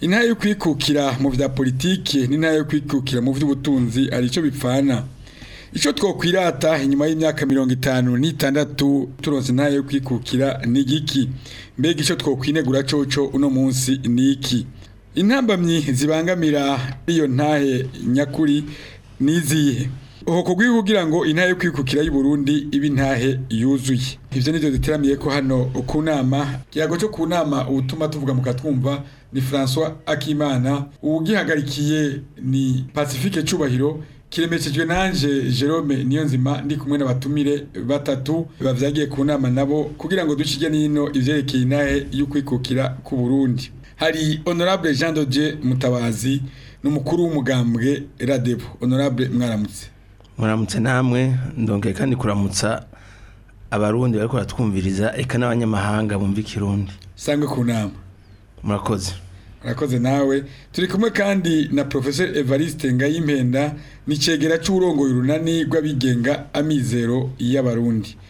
intara yo kwikukira mu bya politiki n'intara yo kwikukira mu by'ubutunzi ari icyo bipfana icyo twakwirata inyuma y'imyaka mirongo itanu n'itandatu turonse ntayo yo kwikukira ni igiki mbega icyo twakwinegura coco uno munsi ni iki intambamyi zibangamira iyo ntahe nyakuri nizihe uko kugwiye kugira ngo intahe kwikukira y'u Burundi ibi ntahe yuzuye ivyo nivyo duteramiye ko hano ku nama yago cyo kunama ubutuma tuvuga mu katwumva ni François Akimana ubugihagarikiye ni Pacifique Cubahiro kiremeshejwe nanje Jerome Niyonzima ndi kumwe n'abatumire batatu bavyagiye ku nama nabo kugira ngo dushige nino ivyerekeye inahe y'ukwikukira ku Burundi hari honorable Jean Dodier Mutabazi n'umukuru w'umugambwe Radebo honorable mwaramutse mwaramutse namwe ndongeye kandi kuramutsa abarundi bariko baratwumviriza eka n'abanyamahanga bumva ikirundi sangwe ku nama murakoze arakoze nawe turi kumwe kandi na Professor Evariste Ngayimpenda nicegera cy'urongoye runani rw'abigenga amizero y'abarundi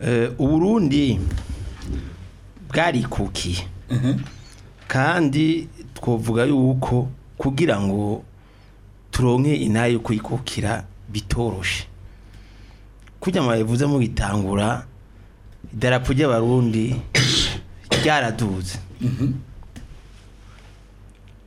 eh, uburundi bwari kuki mhm. kandi twavuga yuko kugira ngo turonke inayo kuyikukira bitoroshe kujya mu gitangura idarapo ry'abarundi ryaraduze Mm-hmm.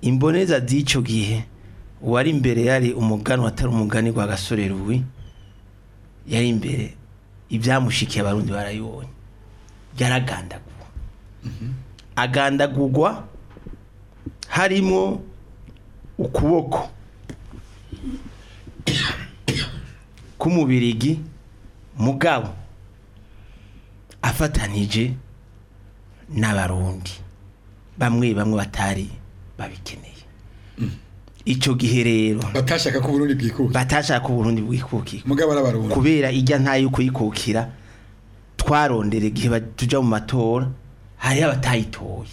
imboneza z'icyo gihe uwari imbere yari umugani watari umugani rwa gasore ruwi yari imbere ibyamushikiye abarundi barayibonye yaragandagurwa mhm. agandagugwa harimo ukuboko k'umubirigi mugabo afatanije n'abarundi bamwe bamwe batari babikeneye mm. icyo gihe rero batashaka ko Burundi bwikuka batashaka ko Burundi bwikuka mugabo arabarunga kubera ijya nta yo kuyikukira twarondera igihe tuja mu matora hari abatayitoye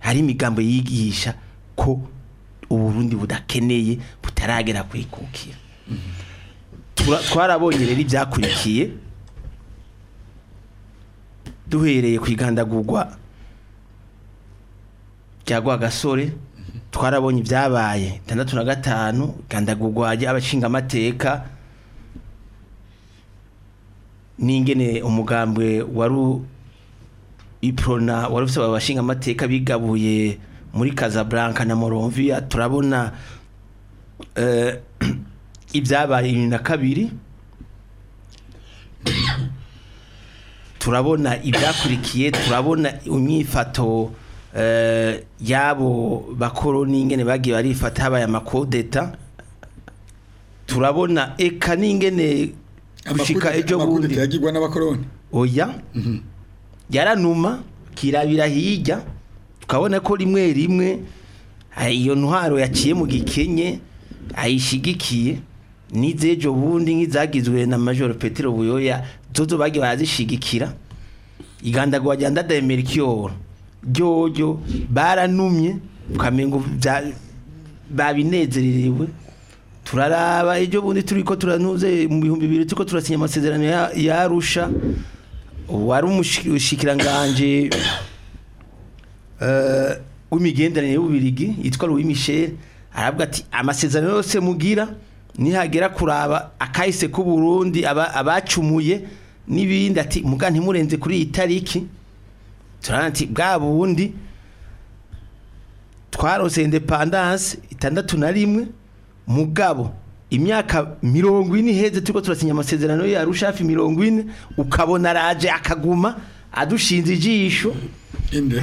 hari imigambo yigisha ko uburundi budakeneye butaragera kwikukira twarabonye rero ibyakurikiye duhereye ku igandagurwa rya gasore twarabonye ibyabaye itandatu na gatanu gandagurwaje abashingamateka n'ingene umugambwe wari iprona wari ufite abashingamateka bigabuye muri Casablanca na Moronvia turabona eh, ibyabaye bibiri na kabiri turabona ibyakurikiye turabona imyifato Eh, yabo bakoroni ingene bagiye barifata habaye amakodeta turabona eka n'ingene gushika ejo bundi yagirwa n'abakoroni oya mhm. yaranuma kirabira hirya tukabona ko rimwe rimwe eh, iyo ntwaro yaciye mu gikenye ayishigikiye n'izejo bundi nk'izagizwe na majoro petero buyoya zozo bagiye barazishigikira igandagwa jya ndademera ikiyoro jyoyo baranumye ukamengo babinezererewe turaraba ejo bundi turi ko turanuze mu bihumbi bibiri turiko turasinya amasezerano ya Arusha wari umushikiranganje eh, w'imigenderanire y'ububirigi yitwa Louis Michel aravuga ati amasezerano yose mugira nihagera kuraba akahise k'u Burundi abacumuye n'ibindi ati muga ntimurenze kuri iyi tariki turabona ati bwa bundi twarose indepandanse itandatu na rimwe mugabo imyaka mirongo ine iheze turiko turasinya amasezerano ya rushafi mirongo ine ukabona araje akaguma adushinze ijisho inde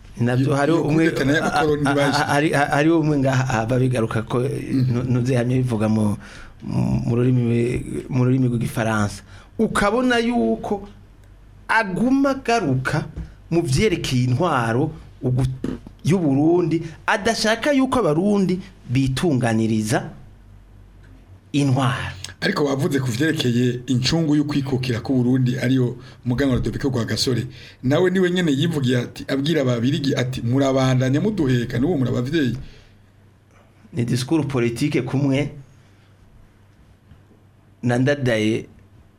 nabyo hari umwe hari umwe ngaha babigaruka ko mm-hmm. ntuzehamye bivuga mu mu rurimi rw'igifaransa ukabona yuko aguma agaruka mu byerekeye intwaro y'uburundi adashaka yuko abarundi bitunganiriza intwara ariko bavuze ku vyerekeye incungu y'ukwikukira ku Burundi ariyo muganwa Dr. Bikogwa Gasore nawe niwe nyene yivugiye ati abwira babirigi ati murabandanya muduheka n'uwo murabavyeyi ni discours politique kumwe nandadaye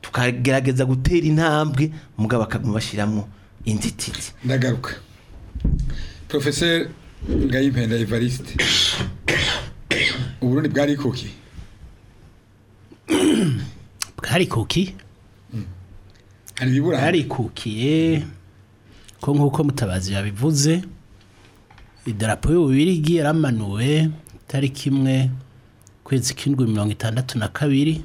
tukagerageza gutera intambwe mugabo bakaguma bashyiramo inzitizi ndagaruka porofeseri ngayimpenda evariste uburundi bwari kuki bwari kuki hari ko nk'uko mutabazi yabivuze idarapo y'ububirigi yaramanuwe itariki imwe kwezi k'indwi mirongo itandatu na kabiri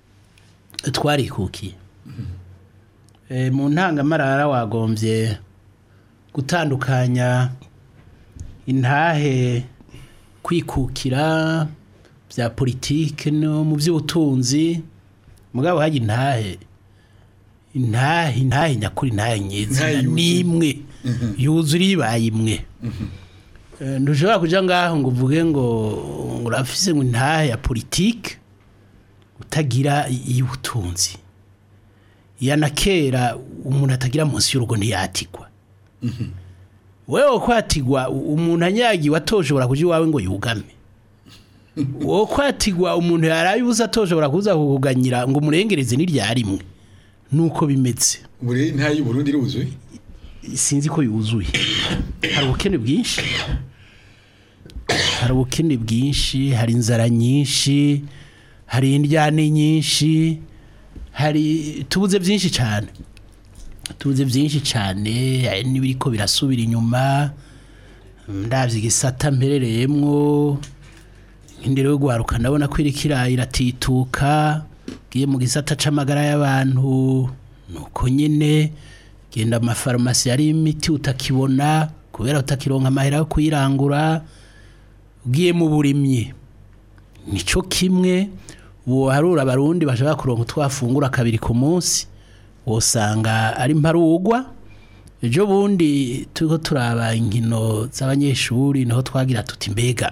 twarikukiye mm-hmm. eh, mu ntangamarara wagombye gutandukanya intahe kwikukira bya politiki no mu by'ubutunzi mugabo hajya intahe intahe intahe nyakuri intahe nyizina n'imwe mhm. yuzuri ibaye imwe mhm. eh, ntushobora kujya ngaho ngo uvuge ngo urafise ngo intahe ya politiki utagira iy'ubutunzi iya na kera umuntu atagira munsi y'urugo ntiyatigwa mhm. wowe kwatigwa umuntu anyagiwe atoshobora kujya iwawe ngo yugame wowe kwatigwa umuntu yaraye atoshobora kuza kuganyira ngo umurengereze n'irya rimwe nuko bimeze buri nta y'uburundi iruzuye sinzi ko yuzuye hari ubukene bwinshi hari ubukene bwinshi hari inzara nyinshi hari indyane nyinshi hari tubuze byinshi cyane tubuze byinshi cyane n'ibiri ko birasubira inyuma ndabya igisata mperereyemwo nk'indero yo guharuka ndabona ko iri iratituka ngiye mu gisata c'amagara y'abantu nuko nyene genda amafarumasi ari imiti utakibona kubera utakironka amahera yo kuyirangura ugiye mu burimyi nico kimwe woharura abarundi bashaka kuronka twafungura kabiri ku munsi wosanga ari mparugwa ejo bundi turiho turaba inkino z'abanyeshuri niho twagira tuti mbega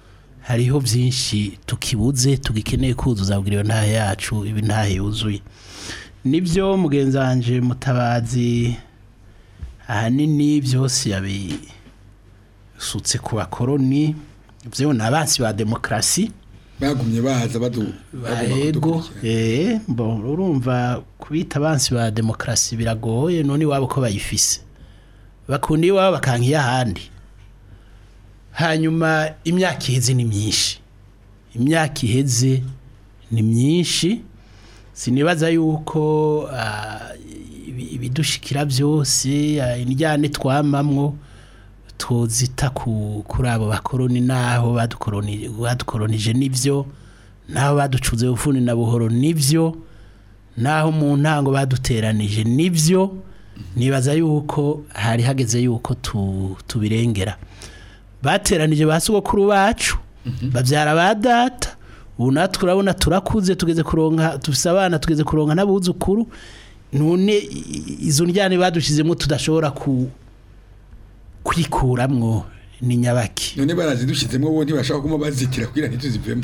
hariho byinshi tukibuze tugikeneye kuzuza ubwo iyo ntahe yacu ibi intahe yuzuye nibyo mugenzanje mutabazi ahanini byose yabisutse ku bakoroni ibyo ni abansi ba demokarasi bagumye bahaza baduhego eh, urumva kubita abansi ba demokarasi biragoye none iwabo ko bayifise bakunda iwabo bakanka iy'ahandi hanyuma imyaka iheze ni myinshi imyaka iheze ni myinshi sinibaza yuko ah, ibidushikira byose ah, indyane twamamwo tuzita kuri abo bakoroni n'aho badukoronije n'ibyo n'aho baducuze ubufuni na buhoro n'ibyo n'aho mu ntango baduteranije n'ibyo nibaza yuko hari hageze yuko tubirengera bateranije ba sogokuru bacu mhm. babyara ba data ubu natwe urabona turakuze tugeze kuronka dufite abana tugeze kuronka n'abuzukuru none izo njyane badushyizemo tudashobora kuyikuramwo ni nyabaki none barazidushyizemo bo ntibashaka kuma bazitira kugira ntituzivemo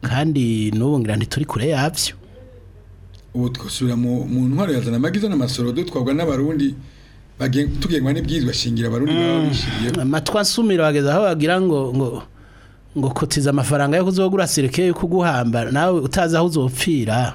kandi n'ubungira turi kure yabyo ubu twasubira mu ntwaro ya zana amagi zana amasoro dutwagwa n'abarundi tugengwa n'ibwizwa shingira abarundi mm. baba bishiriyeho amatwi aho bagira ngo ngo ngo kotiza amafaranga yo kuzogura sirike yo kuguhamba nawe utazi aho uzopfira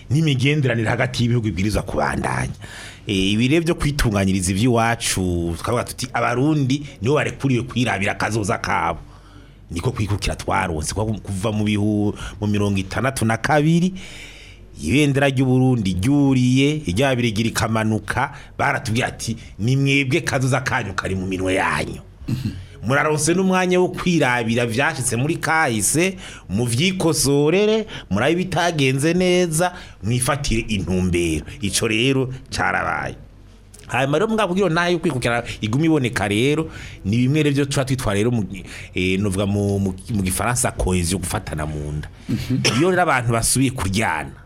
n'imigenderanire hagati y'ibihugu ibwirizwa kubandanya e, ibire byo kwitunganyiriza iby'iwacu twavuga tuti abarundi nibo barekuriwe kwirabira akazoza kabo niko kwikukira twaronse kuva mu mirongo itandatu na kabiri ibendera ry'uburundi ryuriye irya birigira rikamanuka baratubwiye ati ni mwebwe kazuza kanyu kari mu minwe yanyu mhm. muraronse n'umwanya wo kwirabira byashyitse muri kahise mubyikosorere murabe ibitagenze neza mwifatire intumbero icyo rero cyarabaye hanyuma rero mwakubwira naho yo kwikukira iguma iboneka rero ni bimwe byo tuba twitwa rero eh, nuvuga mu gifaransa koheziyo gufatana mu nda mhm. iyo rero abantu basubiye kuryana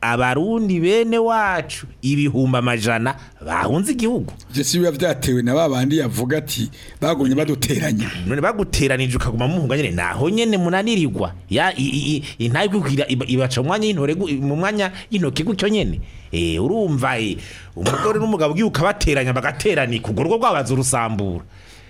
abarundi bene wacu ibihumbi amajana bahunze igihugu jesi biba byatewe na babandi yavuga ati bagonye baduteranya none baguteranije ukaguma muhunga nyene naho nyene munanirirwa ya intayi kugira ibaca umwanya y'intore mu mwanya y'intoki gucyo nyene eh, urumva eh, umugore n'umugabo ugiye ukabateranya bagateranira urwo rwo rwabaza urusambura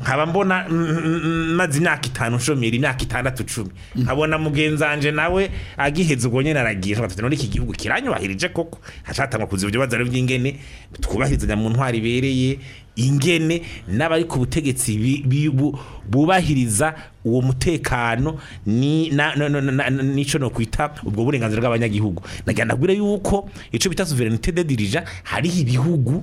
nkaba mbona maze imyaka itanu nshomera imyaka itandatu cumi mm. nkabona mugenzanje nawe agiheze ubwo nyine aragisha gatatu none iki gihugu kiranyubahirije koko hashatangwa kuziba ibibazo ari by'ingene twubahirizanya mu ntwari ibereye ingene n'abari ku butegetsi bubahiriza uwo mutekano n'icyo no kwita ubwo burenganzira bw'abanyagihugu nagira ngo yuko icyo bita suverenite de hariho ibihugu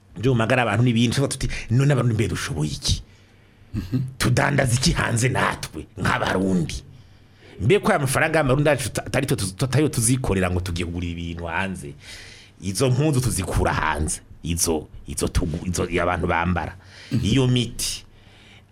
byo magara abantu n'ibindi tuba tuti none abantu imbere dushoboye iki mhm. tudandaza iki hanze natwe nk'abarundi mbe ko aya mafaranga y'amarundi yacu tutariyo tuzikorera ngo tugiye ibintu hanze izo mpunzu tuzikura hanze izo izo abantu bambara mhm. iyo miti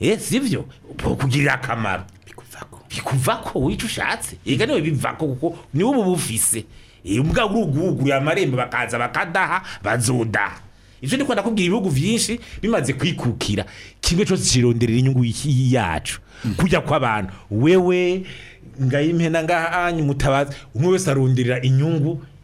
eh, si byo bukugirira akamaro bikuva ko wica ushatse reka niwe biva ko kuko niwe uba ubufise iyo eh, mbwa uruguruguriye amarembo bakaza bakadaha bazodaha ivyo ndiko ndakubwira ibihugu byinshi bimaze kwikukira kimwe cyose kironderera inyungu yacu mm. kujya kw'abantu wewe ngayimpena ngahanyu mutabaza umwe wese aronderera inyungu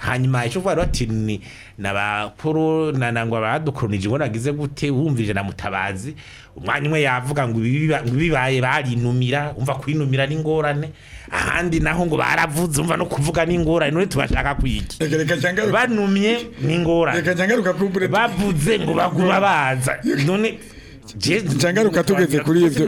hanyuma icuvuga bati ni nabakuru na ngo abadukorunije ngo nagize gute wumvije na mutabazi umwanya umwe yavuga ngo ibibaye barinumira umva kwinumira n'ingorane ahandi naho ngo baravuze umva no kuvuga n'ingorane none tubashaka kuyiki banumye n'ingorane bavuze ngo baguma baza none jangaruka tugeze kuri ibyo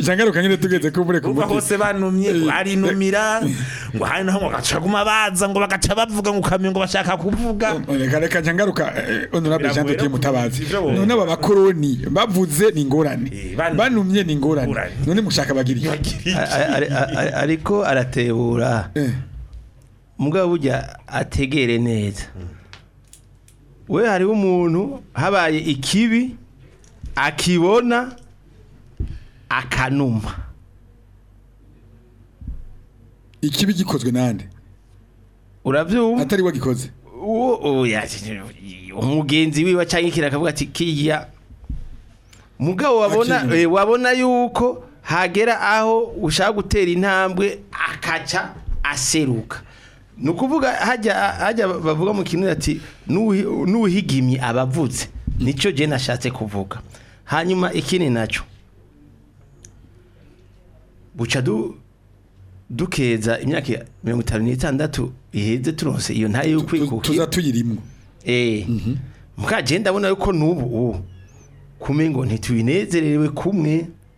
jangaruka nyine tugeze ko bure kumuti hose banumye ari numira ngo e, mm. hari naho ngo gacaguma baza ngo bagaca bavuga ngo kamenye ngo bashaka kuvuga reka reka jangaruka honorable Jean Dieu mutabazi none aba bakoroni bavuze ni ngorane banumye ni ngorane none mushaka bagiriye ariko aratebura mugabo burya ategere neza we hariho umuntu habaye ikibi akibona akanuma ikibi gikozwe nande urabyumva atari we gikoze umugenzi wiwe cyangwa ikira akavuga ati kiya mugabo wabona eh, wabona yuko hagera aho ushaka gutera intambwe akaca aseruka ni ukuvuga hajya bavuga mu kintu ati n'uhigimye abavutse nicyo gihe nashatse kuvuga hanyuma ikindi nacyo buca dukeza imyaka mirongo itanu n'itandatu iheze turose iyo ntayo yo kwikuka tuza tuyirimwo eh, mhm. mukagenda abona yuko n'ubu ubu kume ngo ntituyinezerewe kumwe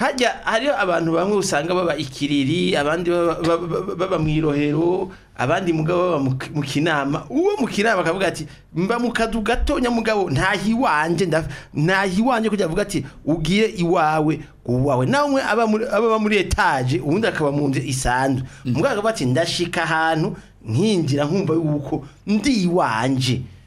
hajya hariyo abantu bamwe usanga baba ikiriri abandi baba mu irohero abandi mugabo baba mu kinama uwo mu kinama akavuga ati mba mu kazu gato nyamugabo ntahiwanje ntahiwanje kugira avuga ati ugiye iwawe uwawe nawe umwe aba muri etaje ubundi akaba mu nzu isanzwe mm. mugabo akavuga ati ndashika ahantu nkinjira nkumva yuko ndi iwanje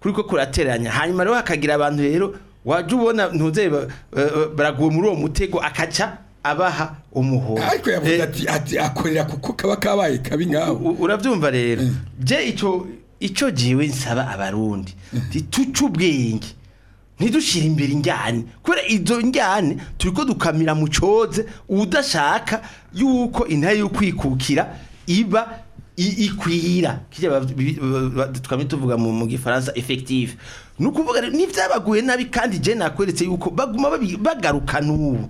kuri ko kurateranya hanyuma rero hakagira abantu rero waje ubona ntuze baraguwe muri uwo mutego akaca abaha umuhoro ariko yavuze eh, ati ati akorera kuko kaba kabaye kabi ngaho urabyumva rero eh. je ico ico jiwe nsaba abarundi eh. tucu ubwenge ntidushira imbere injyane kubera izo njyane turiko dukamira mu coze udashaka yuko intare yo kwikukira iba ikwira tukaba tuvuga mu gifaransa effective ni ukuvuga n'ivyabaguye nabi kandi je nakweretse yuko baguma bagaruka n’ubu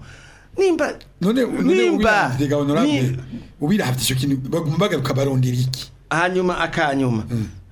nimba none nimba ubira hafite icyo kintu bagaruka barondera iki hanyuma akanyuma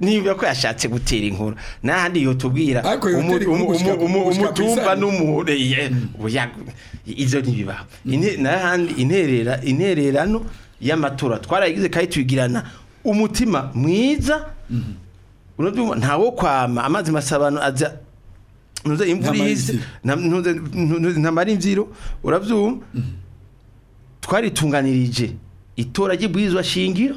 niba ko yashatse gutera inkuru nahandi yotubwira umutumba n'umureye izo ntibibaho nahandi interera intererano y'amatora twaragize kandi tubigirana umutima mwiza mm-hmm. ntawo kwama amazi masabano aza ntuze imvura ihise ntamara imbyiro urabyumva mhm. twaritunganirije itora ry'ibwirizwa shingiro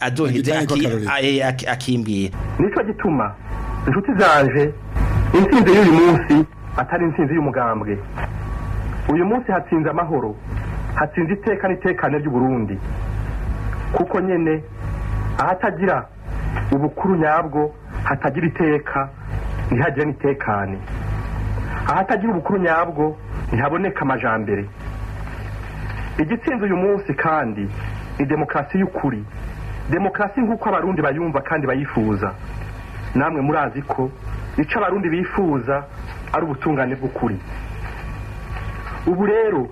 adoheze akimbwira nicyo gituma inshuti zanje insinzi y'uyu munsi atari insinzi y'umugambwe uyu munsi hatsinze amahoro hatsinze iteka n'itekane ry'uburundi kuko nyine ahatagira ubukuru nyabwo hatagira iteka ntihagire n'itekane ahatagira ubukuru nyabwo ntihaboneka amajambere igitsinze uyu munsi kandi ni demokarasi y'ukuri demokarasi nk'uko abarundi bayumva kandi bayifuza namwe murazi ko icyo abarundi bifuza ari ubutungane bw'ukuri ubu rero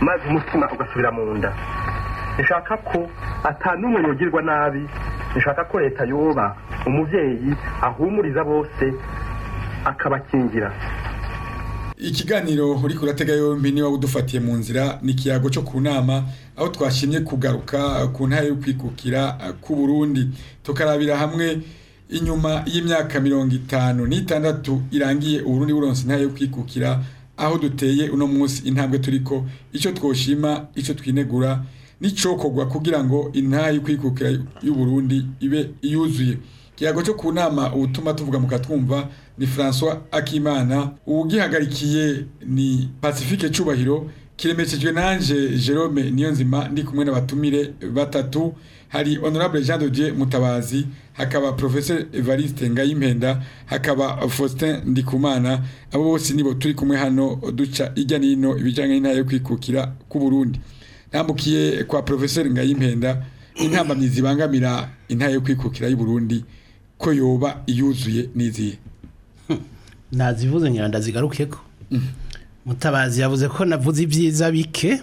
maze umutima ugasubira mu nda nshaka ko atanumwe yogirwa nabi nshaka ko leta yoba umubyeyi ahumuriza bose akabakingira ikiganiro uri kuratega yombi niba udufatiye mu nzira ni ikiyago cyo ku nama aho twashimye kugaruka ku ntara yo kwikukira k'u burundi tukarabira hamwe inyuma y'imyaka mirongo itanu n'itandatu irangiye uburundi buronse intara yo kwikukira aho duteye uno munsi intambwe turiko icyo twoshima icyo twinegura n'icokorwa kugira ngo intara yo kwikukira y'uburundi ibe yuzuye ikirango cyo ku nama ubutuma tuvuga mu katwumva ni francois akimana uwugihagarikiye ni pacifique cyubahiro kiremeshejwe nanjye jerome Niyonzima ndi kumwe n'abatumire batatu hari honorable jean Dieu mutabazi hakaba professeur evariste ngayimpenda hakaba faustin ndikumana abo bose nibo turi kumwe hano duca ijya n'ino ibijyanye n'intara yo kwikukira ku burundi nambukiye kwa professeur ngayimpenda intambamyi zibangamira intara yo kwikukira y'u burundi ko yoba yuzuye n'iziye nazivuze ngira ndazigaruke ko mm-hmm. mutabazi yavuze ko navuze ibyiza bike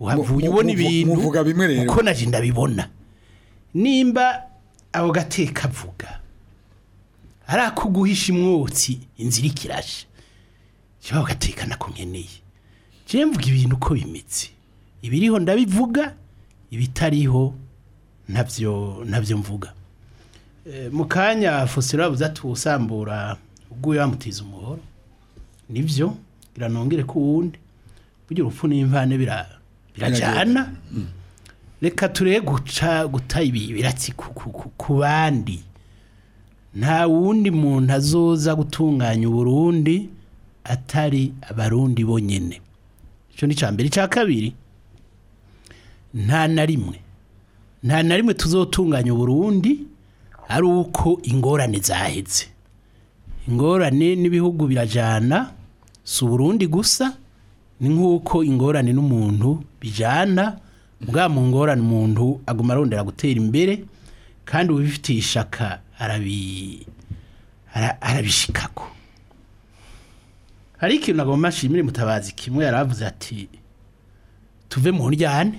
uhavuye ubona ibintu muvuga bimwe rero kuko naje ndabibona nimba aho gateka avuga hari akuguhisha imwotsi inzira ikirashe kiba ugateka nako njye mvuga ibintu uko bimetse ibiriho ndabivuga ibitariho nabyo nabyo mvuga eh, mu kanya fosiro yabuze atuwusambura ubwo wamutiza umuhoro nibyo biranongere ku wundi kugira urupfu n'imvane bira birajyana mm. reka turebe guca guta ibi ibiratsi ku bandi nta wundi muntu azoza gutunganya uburundi atari abarundi bonyine icyo ni icya mbere cya kabiri nta na rimwe nta na rimwe tuzotunganya uburundi ari uko ingorane zahetse ingorane n'ibihugu birajyana si uburundi gusa ni nk'uko ingorane n'umuntu bijyana bwa mu ngorane umuntu aguma arondera gutera imbere kandi ubifitiye ishaka arabishikako hari ikintu nagomba nshimire mutabazi kimwe yaravuze ati tuve mu ndyane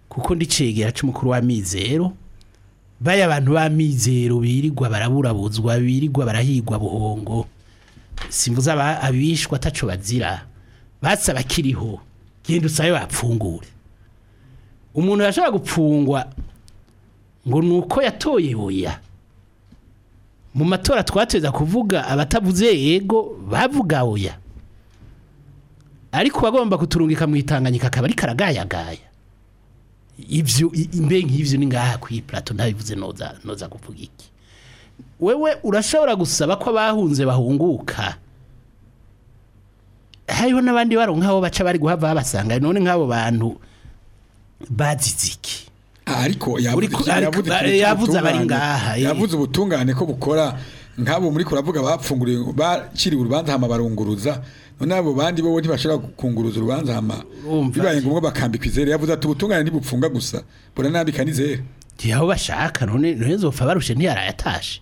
kuko ndicegera cy'umukuru w'amizero baya abantu b'amizero birigwa baraburabuzwa birirwa barahigwa buhongo simvuza abishwa ataco bazira basaba kiriho genda usabe bapfungure umuntu yashobora gupfungwa ngo ni uko yatoye oya mu matora twateza kuvuga abatavuze yego bavuga oya ariko bagomba kuturungika mu itanganyika akaba ari karagayagaya ibyo imbe nk'ibyo ni ngaha ku iparato ntabivuze noza kuvuga iki wewe urashobora gusaba ko abahunze bahunguka hariho n'abandi baronka nk'abo baca bari guhava babasanga none nk'abo bantu baziziki ah, ariko yavuze abari ngaha eh. yavuze ubutungane ko bukora nk'abo muri kuravuga bapfunguriye baciriwe urubanza hama barunguruza none abo bandi bo ntibashobora kunguruza urubanza hama bibaye ngombwa bakambika izere yavuze ati ubutungane ntibupfunga gusa buranambika n'izere aho bashaka none none zopfa barushe ntiyarayatashe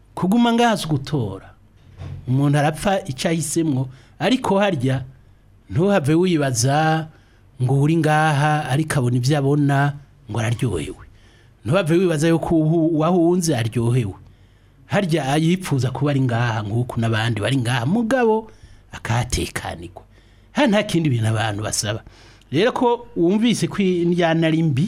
kuguma ngaha si ugutora umuntu arapfa icyo ahisemo ariko harya ntuhave wibaza ngo uri ngaha ariko abona ibyo abona ngo araryohewe ntubave wibaza yuko uwahunze aryohewe harya yifuza kuba ari ngaha nk'uku n'abandi bari ngaha mugabo akahatekanirwa hano nta kindi bintu abantu basaba rero ko wumvise ko injyana ari mbi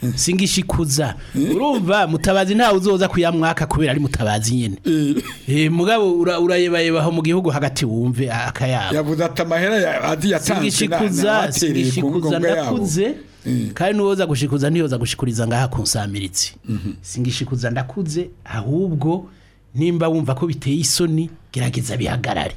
hmm. singishikuza hmm. urumva mutabazi ntawe uzoza kuyamwaka kubera ari mutabazi nyine eh. eh mugabo urayeba mu gihugu hagati wumve akayabo yavuze ati amahera azi singishikuza singishikuza ndakuze kandi n'uwoza gushikuza niyoza gushikuriza ngaha kunsamiritse singishikuza ndakuze ahubwo nimba wumva ko biteye isoni gerageza bihagarare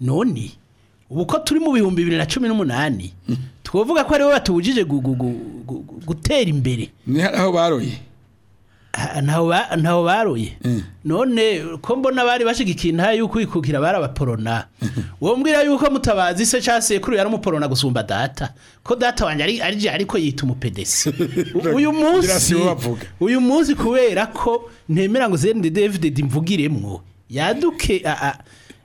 none ubu ko turi mu bihumbi bibiri na cumi n'umunani twavuga ko aribo batubujije gutera imbere ni aho baroye ntaho baroye eh. none ko mbona bari bashigikiye intaha yuko wikukira barabaporona wombwira yuko mutabazi se cyangwa sekuru yari umuporona gusumba data ko data wanjye ari ariko yita umupedesi uyu munsi uyu munsi kubera ko ntemera ngo zende david mvugiremwo yaduke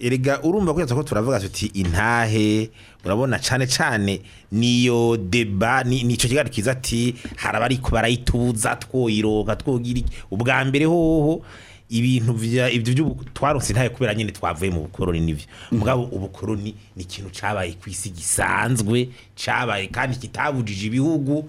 erega urumva kugeza ko turavuga tuti intahe urabona cyane cyane niyo deba nicyo kigali kiza ati hari abariko barayituza twoyiroga twogira ubwa mbere hoho ibintu ibyo twaronse intahe kubera nyine twavuye mu bukoroni n'ibyo mugabo mm. ubukoroni ni ikintu cyabaye ku isi gisanzwe cyabaye kandi kitabujije ibihugu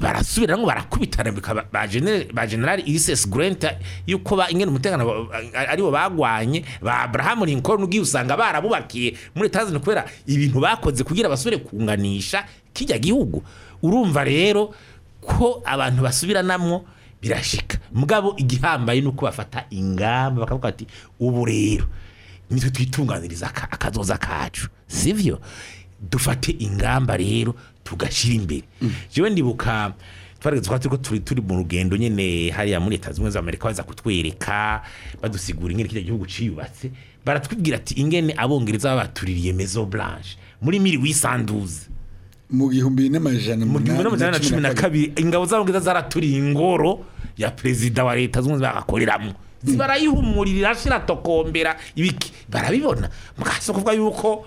barasubiramo barakubitana ba generali irisesi gurenta yuko ingana umutekano aribo bagwanye ba aburahamu Lincoln ubwiye usanga barabubakiye muri etazini kubera ibintu bakoze kugira basubire kunganisha kijya gihugu urumva rero ko abantu basubira basubiranamo birashika mugabo igihambaye ni uko bafata ingamba bakavuga ati ubu rero nitwe twitunganiriza akazoza kacu si dufate ingamba rero tugashyira imbere njyewe mm. ndibuka twari ko turi turi mu rugendo nyine hariya muri leta za amerika baza kutwereka badusigura ingene kiriya gihugu cyiyubatse baratwibwira ati ingene abongereza batuririye mezo buranje muri miri wisanduze mu gihumbi n'amajana na cumi na kabiri ingabo z'abongereza zaraturiye ingoro ya perezida wa leta zunze zakoreramo barayihumuririra shiratokombera ibiki barabibona mwaso kuvuga yuko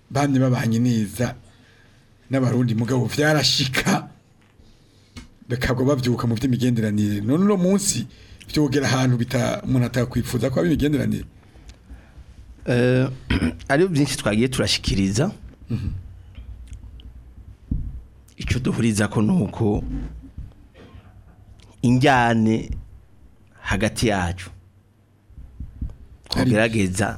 bandi babanye neza n'abarundi mugabo vyarashika bakabwo bavyuka mu vy'imigenderanire none no munsi byogera ahantu bita umuntu atakwifuza ko abimigenderanire eh ari byinshi twagiye turashikiriza mhm. icyo duhuriza ko ni uko injyane hagati yacu twagerageza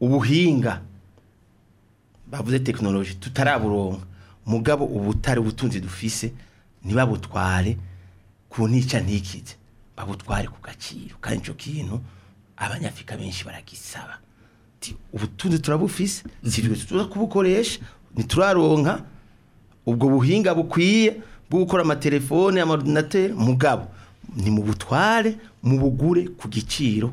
ubuhinga bavuze tekinoloji tutaraburonka mugabo ubutari ubutunzi dufise ntibabutware ku nica ntikize babutware ku gaciro kandi icyo kintu abanyafurika benshi baragisaba ubutunzi turabufise sibyo tuza kubukoresha ntituraronka ubwo buhinga bukwiye bwo gukora amatelefone amaordinateur mugabo ni mu butware mu bugure ku giciro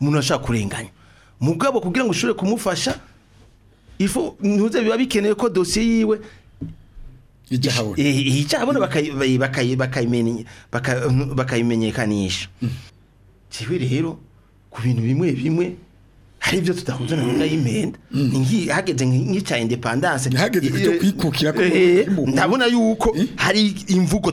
umuntu arashaka kurenganya mugabo kugira ngo ushobore kumufasha ifu ntuze biba bikeneye ko dosiye yiwe ijya eh, eh, habona bakayimenyekanisha mm. rero ku bintu bimwe bimwe hari ibyo tutakunze na gahunda y'imyenda mm. hageze nk'icya indepandanse hageze ibyo kwikukira ko ndabona yuko eh? hari imvugo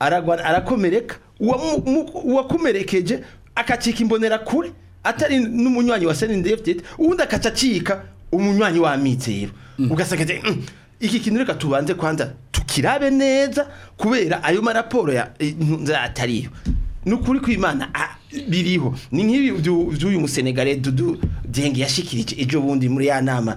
arakomereka uwakomerekeje akacika imbonera kure atari n'umunywanyi wa senindefite ubundi akacacika umunywanyi wa rero ugasanga iki kintu reka tubanze kwanza tukirabe neza kubera ayo maraporo eh, atariyo ni ukuri kw'imana ah, biriho ni nk'ibi by'uyu musenegare dudu denge yashikirije ejo bundi muri ya nama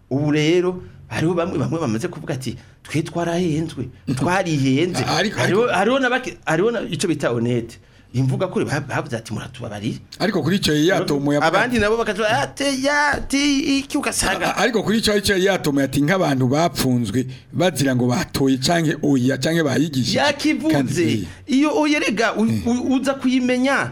ubu rero hariho bamwe bamwe bamaze kuvuga ati twe twarahenzwe twarihenze hariho hariho icyo bita onete imvuga kuri bavuze ati muratubabarire ariko kuri icyo yatomuye abandi nabo bakaza ate ah, yati iki ugasanga ariko kuri icyo icyo yatomuye ati nk'abantu bapfunzwe bazira ngo batoye canke oya canke bayigisha yakivuze iyo oyerega eh. uza kuyimenya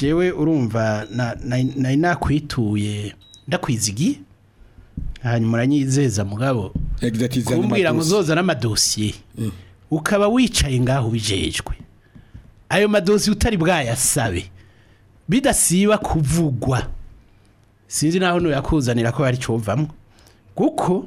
jewe urumva nari nakwituye ndakwizigiye hanyuma uranyizeza mugabo kumbwira ngo uzoza n'amadosiye mm. ukaba wicaye ngaho ubijejwe ayo madosiye utari bwayasabe bidasiba kuvugwa sinzi naho nuyakuzanira ko yari cyovamo kuko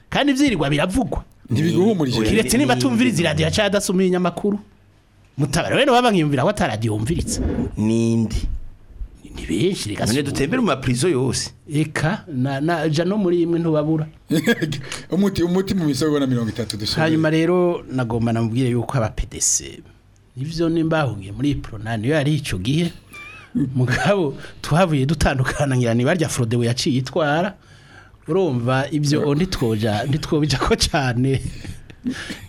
kandi ibyirirwa biravugwa ntibiguhumurije kiretse niba tumviriza iradiyo aca adasumiye inyamakuru mutabara bene baba nkiyumvira ko ataradiyo wumviritse ninde ni benshi reka none dutembere mu maprizo yose eka na na ja no muri imwe ntubabura umuti umuti mu misogo na 30 dushobora hanyuma rero nagomba namubwire yuko aba PDC nivyo nimbahugiye muri Pronane yo ari icyo gihe mugabo tuhavuye dutandukana ngira ni barya Frodewe yaciye itwara urumva ibyo ntitwoja ntitwobija ko cyane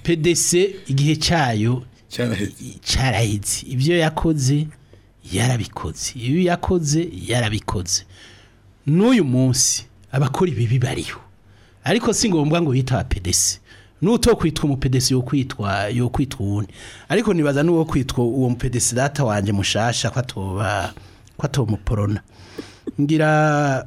PDC igihe cyayo cyarahitse ibyo yakoze yarabikoze iyo yakoze yarabikoze n'uyu munsi abakora ibi bariho ariko si ngombwa ngo bita pedesi nuto kwitwa umupedesi yo kwitwa yo kwitwa uwundi ariko nibaza nuwo kwitwa uwo mupedesi data wanjye mushasha kwatoba kwatomuporona ngira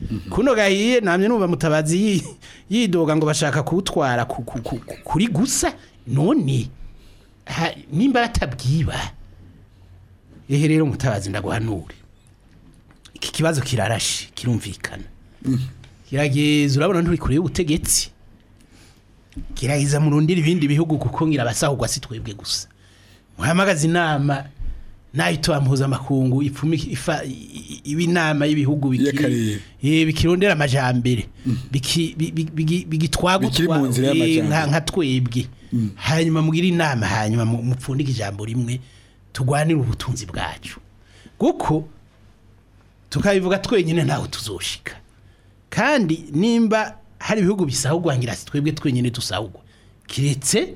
mhm. kuno gahiye namwe numva mutabazi yidoga ngo bashaka kuwutwara kuri gusa none nimba atabwiba ehe rero mutabazi ndaguhanure iki kibazo kirarashe kirumvikana kirageze urabona nturi kure ubutegetsi kirahiza mu murundira ibindi bihugu kuko nkirabasahugwa si twebwe gusa muhamagaze inama nayo tubampuza amakungu iba inama y'ibihugu eh, bikirondera amajambere mm. bigitwagwa nka twebwe mm. hanyuma mugira inama hanyuma mupfundike ijambo rimwe turwanire ubutunzi bwacu kuko tukabivuga twenyine ntawe tuzoshika kandi nimba hari ibihugu bisahugwa ngira si twebwe twenyine dusahugwa keretse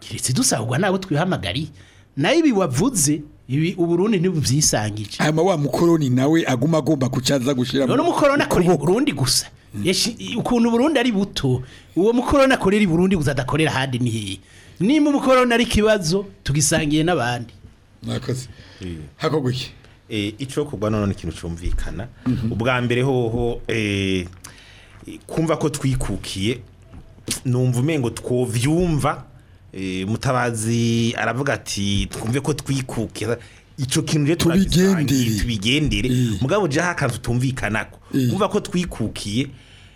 keretse dusahugwa nabo twihamagariye nayo ibi wavuze ibi uburundi ntibubyisangije hanyuma wa mukoroni nawe aguma agomba kucaza gushyira mu mukoroni akorera uburundi gusa hmm. ukuntu uburundi ari buto uwo mukoroni akorera iburundi gusa adakorera ahandi ni hehe nimba umukoroni ari ikibazo tugisangiye n'abandi mwakoze hmm. hakoguye eh, icyo kugwa none ni ikintu cyumvikana mhm. ubwa mbere hoho eh, kumva ko twikukiye numva umengo twovyumva e, mutabazi aravuga ati twumve ko twikukira icyo kintu rero turabigendere tubigendere mm. mugabo jaha akantu tumvikanako mm. kumva ko twikukiye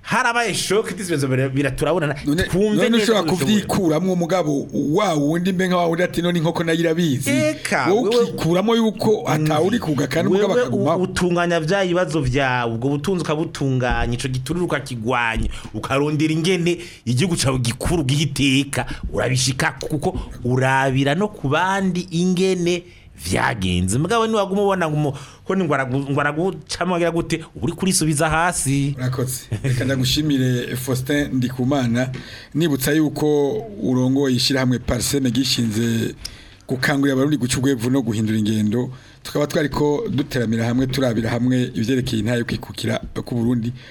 harabaye shoke disibezo biraturabonana twumve neza ushobora kubyikuramo mugabo wa wundi mbe nka wundi ati none inkoko nayo irabizi wowe ukikuramo yuko atawe uri kugakana umugabo akagumaho utunganya bya bibazo byawe ubwo butunzi ukabutunganya icyo giturire ukakigwanya ukarondera ingene igihugu cyawe gikuru gihiteka urabishika kuko urabira no ku bandi ingene byagenze mugabo ntiwaga umubona ko ngo aragucamo agira gute uri kurisubiza hasi murakoze reka ndagushimire faustin ndikumana nibutsa yuko urongoye ishyirahamwe parisene gishinze gukangurira abarundi guca urwego no guhindura ingendo tukaba twariko duteramira hamwe turabira hamwe ivyerekeye intaye kwikukira ku Burundi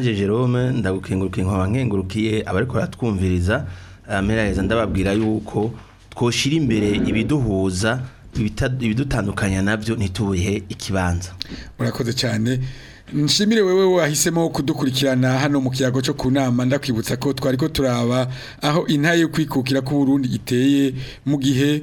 jerome ndagukenguruka inkoma nkengurukiye abari kuratwumviriza amerereza ah, ndababwira yuko twoshira imbere ibiduhuza ibidutandukanya nabyo ntitubuhe ikibanza murakoze cyane nshimire wewe wahisemo kudukurikirana hano mu kiyago cyo kunama nama ndakwibutsa ko twari ko turaba aho intaye yo kwikukira ko Burundi iteye mu gihe